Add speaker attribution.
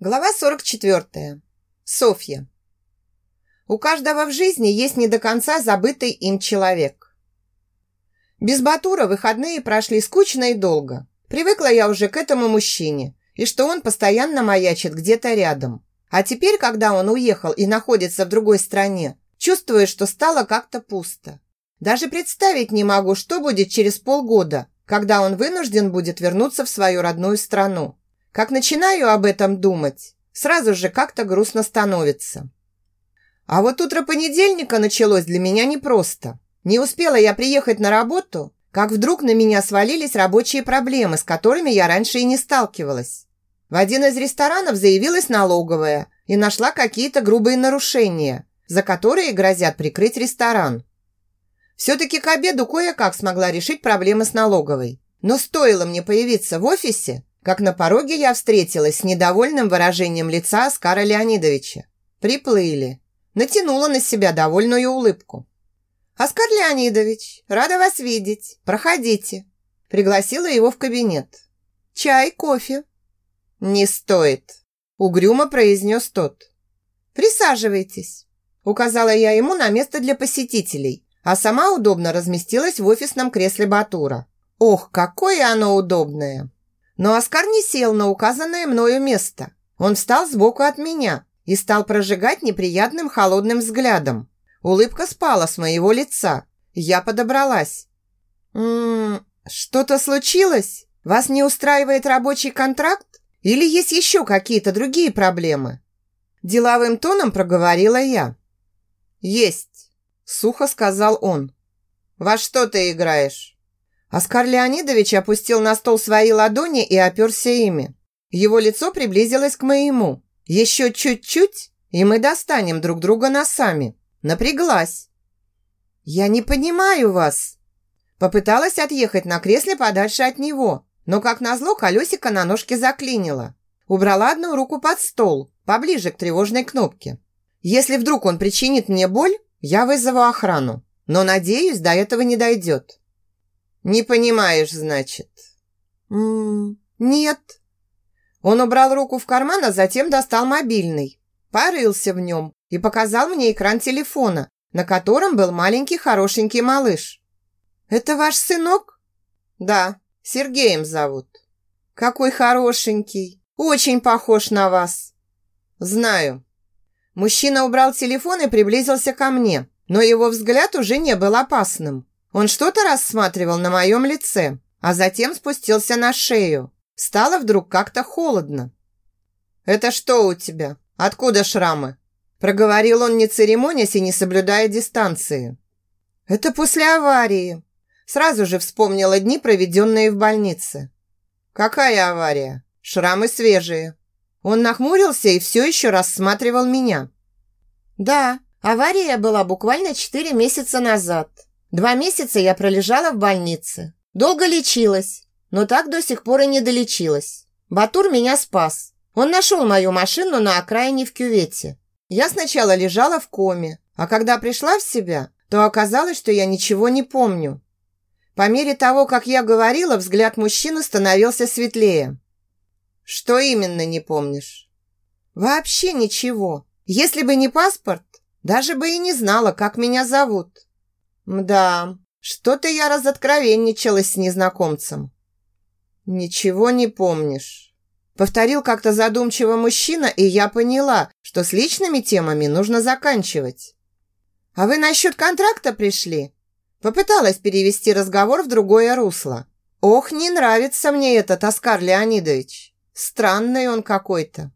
Speaker 1: Глава 44. Софья. У каждого в жизни есть не до конца забытый им человек. Без Батура выходные прошли скучно и долго. Привыкла я уже к этому мужчине, и что он постоянно маячит где-то рядом. А теперь, когда он уехал и находится в другой стране, чувствую, что стало как-то пусто. Даже представить не могу, что будет через полгода, когда он вынужден будет вернуться в свою родную страну. Как начинаю об этом думать, сразу же как-то грустно становится. А вот утро понедельника началось для меня непросто. Не успела я приехать на работу, как вдруг на меня свалились рабочие проблемы, с которыми я раньше и не сталкивалась. В один из ресторанов заявилась налоговая и нашла какие-то грубые нарушения, за которые грозят прикрыть ресторан. Все-таки к обеду кое-как смогла решить проблемы с налоговой. Но стоило мне появиться в офисе, как на пороге я встретилась с недовольным выражением лица Оскара Леонидовича. Приплыли. Натянула на себя довольную улыбку. «Оскар Леонидович, рада вас видеть. Проходите». Пригласила его в кабинет. «Чай, кофе?» «Не стоит», – угрюмо произнес тот. «Присаживайтесь», – указала я ему на место для посетителей, а сама удобно разместилась в офисном кресле Батура. «Ох, какое оно удобное!» Но Оскар не сел на указанное мною место. Он встал сбоку от меня и стал прожигать неприятным холодным взглядом. Улыбка спала с моего лица. Я подобралась. «М-м, что-то случилось? Вас не устраивает рабочий контракт? Или есть еще какие-то другие проблемы?» Деловым тоном проговорила я. «Есть», – сухо сказал он. «Во что ты играешь?» Оскар Леонидович опустил на стол свои ладони и оперся ими. Его лицо приблизилось к моему. Еще чуть-чуть, и мы достанем друг друга носами. Напряглась. «Я не понимаю вас!» Попыталась отъехать на кресле подальше от него, но, как назло, колесико на ножке заклинило. Убрала одну руку под стол, поближе к тревожной кнопке. Если вдруг он причинит мне боль, я вызову охрану. Но, надеюсь, до этого не дойдет. «Не понимаешь, значит?» М -м «Нет». Он убрал руку в карман, а затем достал мобильный. Порылся в нем и показал мне экран телефона, на котором был маленький хорошенький малыш. «Это ваш сынок?» «Да, Сергеем зовут». «Какой хорошенький! Очень похож на вас!» «Знаю». Мужчина убрал телефон и приблизился ко мне, но его взгляд уже не был опасным. Он что-то рассматривал на моем лице, а затем спустился на шею. Стало вдруг как-то холодно. «Это что у тебя? Откуда шрамы?» Проговорил он, не церемонясь и не соблюдая дистанции. «Это после аварии». Сразу же вспомнила дни, проведенные в больнице. «Какая авария? Шрамы свежие». Он нахмурился и все еще рассматривал меня. «Да, авария была буквально четыре месяца назад. Два месяца я пролежала в больнице. Долго лечилась, но так до сих пор и не долечилась. Батур меня спас. Он нашел мою машину на окраине в кювете. Я сначала лежала в коме, а когда пришла в себя, то оказалось, что я ничего не помню. По мере того, как я говорила, взгляд мужчины становился светлее. «Что именно не помнишь?» «Вообще ничего. Если бы не паспорт, даже бы и не знала, как меня зовут». «Мда, что-то я разоткровенничалась с незнакомцем». «Ничего не помнишь?» Повторил как-то задумчиво мужчина, и я поняла, что с личными темами нужно заканчивать. «А вы насчет контракта пришли?» Попыталась перевести разговор в другое русло. «Ох, не нравится мне этот Оскар Леонидович. Странный он какой-то».